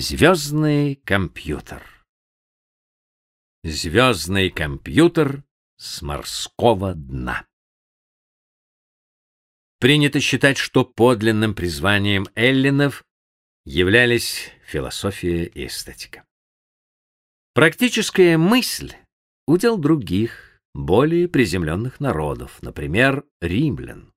Звездный компьютер. Звездный компьютер с морского дна. Принято считать, что подлинным призванием эллинов являлись философия и эстетика. Практическая мысль — удел других, более приземленных народов, например, римлян.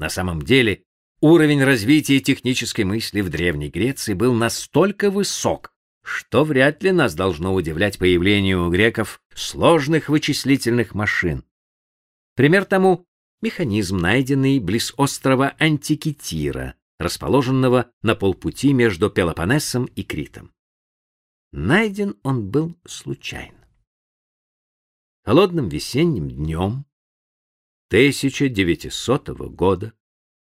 На самом деле, уровень развития технической мысли в Древней Греции был настолько высок, что вряд ли нас должно удивлять появление у греков сложных вычислительных машин. Пример тому механизм, найденный близ острова Антикитира, расположенного на полпути между Пелопоннесом и Критом. Найден он был случайно. Холодным весенним днем 1900 года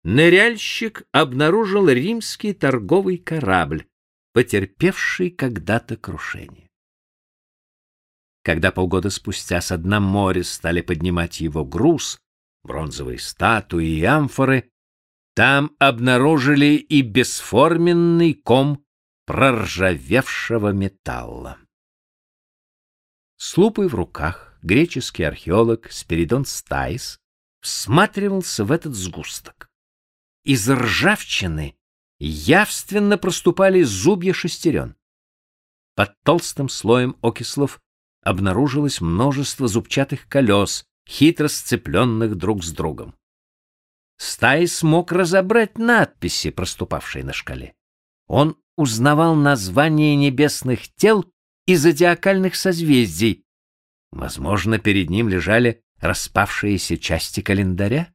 ныряльщик обнаружил римский торговый корабль, потерпевший когда-то крушение. Когда полгода спустя с дна моря стали поднимать его груз, бронзовые статуи и амфоры, там обнаружили и бесформенный ком проржавевшего металла. С лупой в руках греческий археолог Спиридон Стаис всматривался в этот сгусток. Из ржавчины явственно проступали зубья шестерен. Под толстым слоем окислов обнаружилось множество зубчатых колес, хитро сцепленных друг с другом. Стай смог разобрать надписи, проступавшие на шкале. Он узнавал названия небесных тел и зодиакальных созвездий. Возможно, перед ним лежали распавшиеся части календаря.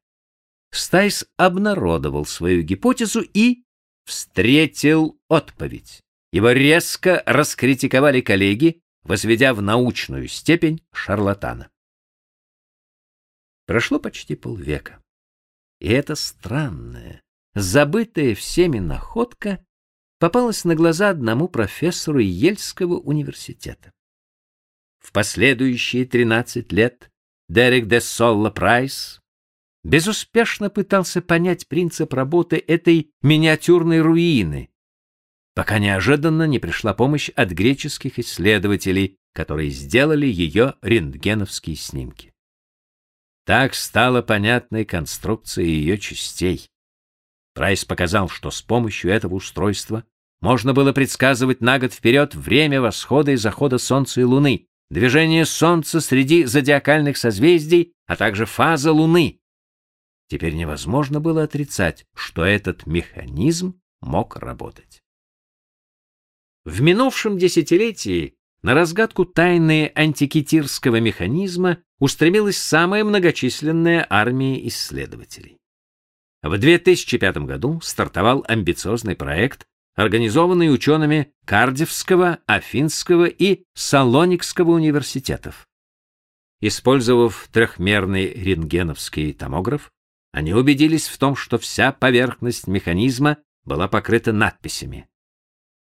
Стайс обнародовал свою гипотезу и встретил отповедь. Его резко раскритиковали коллеги, возведя в научную степень шарлатана. Прошло почти полвека, и эта странная, забытая всеми находка попалась на глаза одному профессору Ельского университета. В последующие 13 лет Дерек де Солла Прайс безуспешно пытался понять принцип работы этой миниатюрной руины, пока неожиданно не пришла помощь от греческих исследователей, которые сделали ее рентгеновские снимки. Так стала понятной конструкция ее частей. Прайс показал, что с помощью этого устройства можно было предсказывать на год вперед время восхода и захода Солнца и Луны, движение Солнца среди зодиакальных созвездий, а также фаза Луны, Теперь невозможно было отрицать, что этот механизм мог работать. В минувшем десятилетии на разгадку тайны антикитирского механизма устремилась самая многочисленная армия исследователей. В 2005 году стартовал амбициозный проект, организованный учеными Кардивского, Афинского и Салоникского университетов. Использовав трехмерный рентгеновский томограф, они убедились в том, что вся поверхность механизма была покрыта надписями.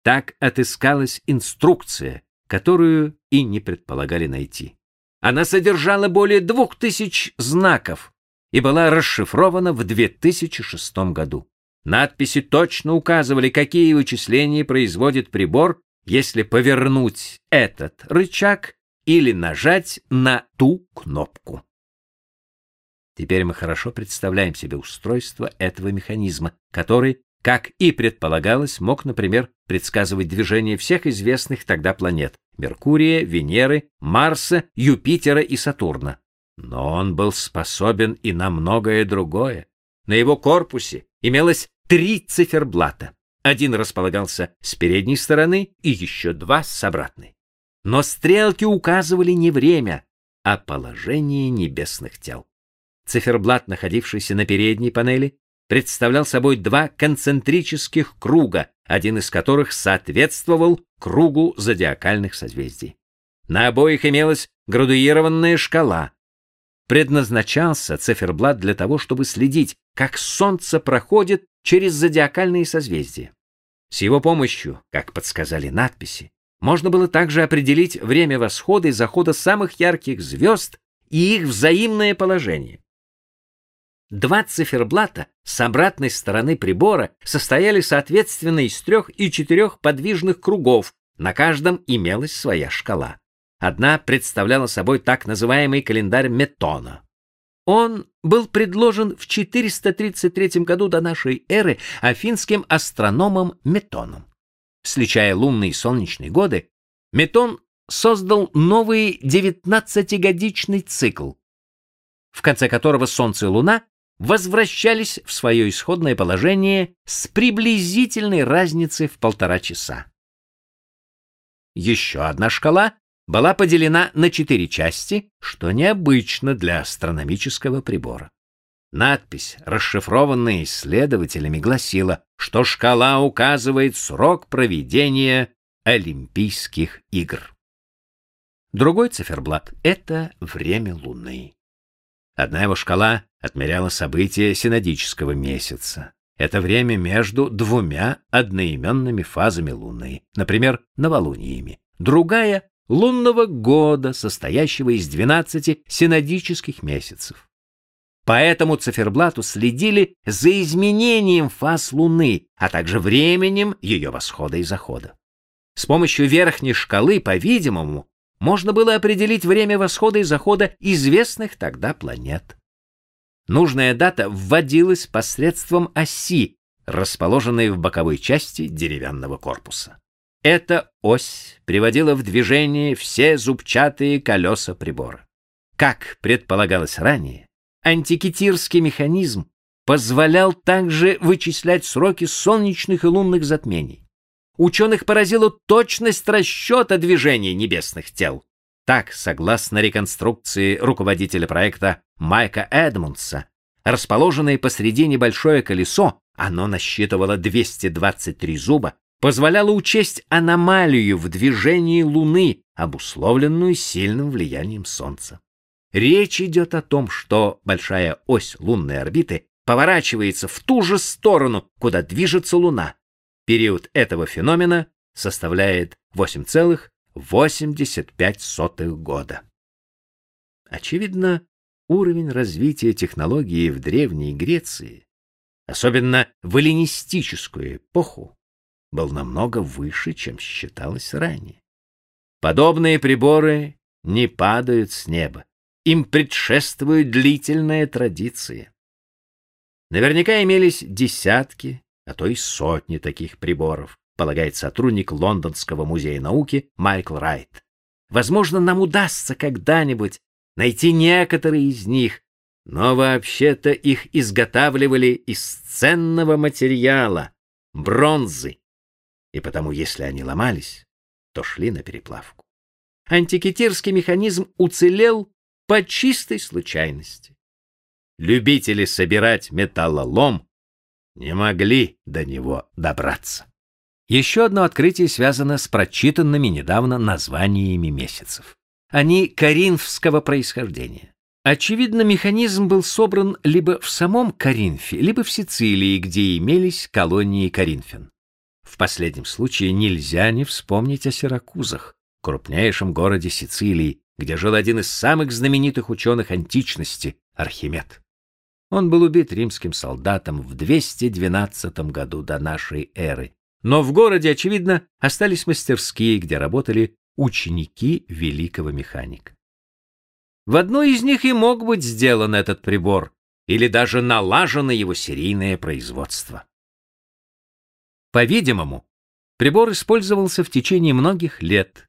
Так отыскалась инструкция, которую и не предполагали найти. Она содержала более двух тысяч знаков и была расшифрована в 2006 году. Надписи точно указывали, какие вычисления производит прибор, если повернуть этот рычаг или нажать на ту кнопку. Теперь мы хорошо представляем себе устройство этого механизма, который, как и предполагалось, мог, например, предсказывать движение всех известных тогда планет: Меркурия, Венеры, Марса, Юпитера и Сатурна. Но он был способен и на многое другое. На его корпусе имелось три циферблата. Один располагался с передней стороны и еще два с обратной. Но стрелки указывали не время, а положение небесных тел. Циферблат, находившийся на передней панели, представлял собой два концентрических круга, один из которых соответствовал кругу зодиакальных созвездий. На обоих имелась градуированная шкала. Предназначался циферблат для того, чтобы следить, как солнце проходит через зодиакальные созвездия. С его помощью, как подсказали надписи, можно было также определить время восхода и захода самых ярких звезд и их взаимное положение. Два циферблата с обратной стороны прибора состояли соответственно из трех и четырех подвижных кругов, на каждом имелась своя шкала. Одна представляла собой так называемый календарь Метона. Он был предложен в 433 году до нашей эры афинским астрономом Метоном. Сличая лунные и солнечные годы, Метон создал новый девятнадцатигодичный цикл, в конце которого Солнце и Луна возвращались в свое исходное положение с приблизительной разницей в полтора часа. Еще одна шкала была поделена на четыре части, что необычно для астрономического прибора. Надпись, расшифрованная исследователями, гласила, что шкала указывает срок проведения Олимпийских игр. Другой циферблат — это время Луны. Одна его шкала отмеряла события синодического месяца. Это время между двумя одноименными фазами Луны, например, новолуниями. Другая — лунного года, состоящего из 12 синодических месяцев. По этому циферблату следили за изменением фаз Луны, а также временем ее восхода и захода. С помощью верхней шкалы, по-видимому, можно было определить время восхода и захода известных тогда планет. Нужная дата вводилась посредством оси, расположенной в боковой части деревянного корпуса. Эта ось приводила в движение все зубчатые колеса прибора. Как предполагалось ранее, антикитирский механизм позволял также вычислять сроки солнечных и лунных затмений. Ученых поразила точность расчета движения небесных тел. Так, согласно реконструкции руководителя проекта Майка Эдмундса, расположенное посреди небольшое колесо, оно насчитывало 223 зуба, позволяло учесть аномалию в движении Луны, обусловленную сильным влиянием Солнца. Речь идет о том, что большая ось лунной орбиты поворачивается в ту же сторону, куда движется Луна. Период этого феномена составляет 8,85 года. Очевидно, уровень развития технологии в Древней Греции, особенно в эллинистическую эпоху, был намного выше, чем считалось ранее. Подобные приборы не падают с неба. Им предшествует длительная традиция. Наверняка имелись десятки, а то и сотни таких приборов, полагает сотрудник Лондонского музея науки Майкл Райт. Возможно, нам удастся когда-нибудь найти некоторые из них, но вообще-то их изготавливали из ценного материала бронзы, и потому если они ломались, то шли на переплавку. Антикитирский механизм уцелел по чистой случайности. Любители собирать металлолом не могли до него добраться. Еще одно открытие связано с прочитанными недавно названиями месяцев. Они коринфского происхождения. Очевидно, механизм был собран либо в самом Коринфе, либо в Сицилии, где имелись колонии коринфян. В последнем случае нельзя не вспомнить о Сиракузах, крупнейшем городе Сицилии, где жил один из самых знаменитых ученых античности Архимед. Он был убит римским солдатом в 212 году до нашей эры. Но в городе, очевидно, остались мастерские, где работали ученики великого механика. В одной из них и мог быть сделан этот прибор, или даже налажено его серийное производство. По-видимому, прибор использовался в течение многих лет.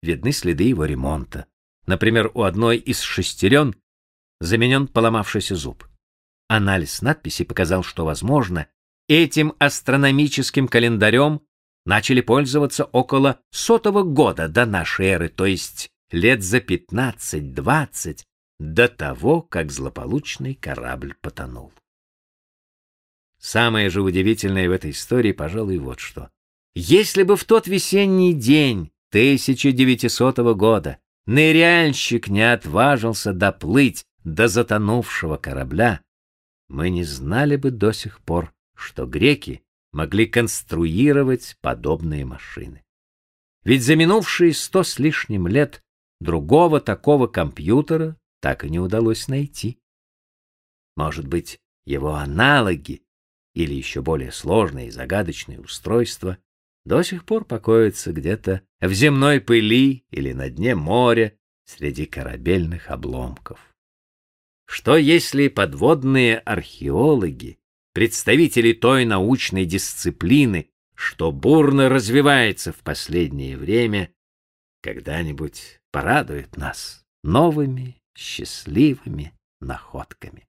Видны следы его ремонта. Например, у одной из шестерен заменен поломавшийся зуб. Анализ надписи показал, что, возможно, этим астрономическим календарем начали пользоваться около сотого года до нашей эры, то есть лет за 15-20 до того, как злополучный корабль потонул. Самое же удивительное в этой истории, пожалуй, вот что. Если бы в тот весенний день 1900 года ныряльщик не отважился доплыть до затонувшего корабля, мы не знали бы до сих пор, что греки могли конструировать подобные машины. Ведь за минувшие сто с лишним лет другого такого компьютера так и не удалось найти. Может быть, его аналоги или еще более сложные и загадочные устройства до сих пор покоятся где-то в земной пыли или на дне моря среди корабельных обломков. Что если подводные археологи, представители той научной дисциплины, что бурно развивается в последнее время, когда-нибудь порадует нас новыми счастливыми находками?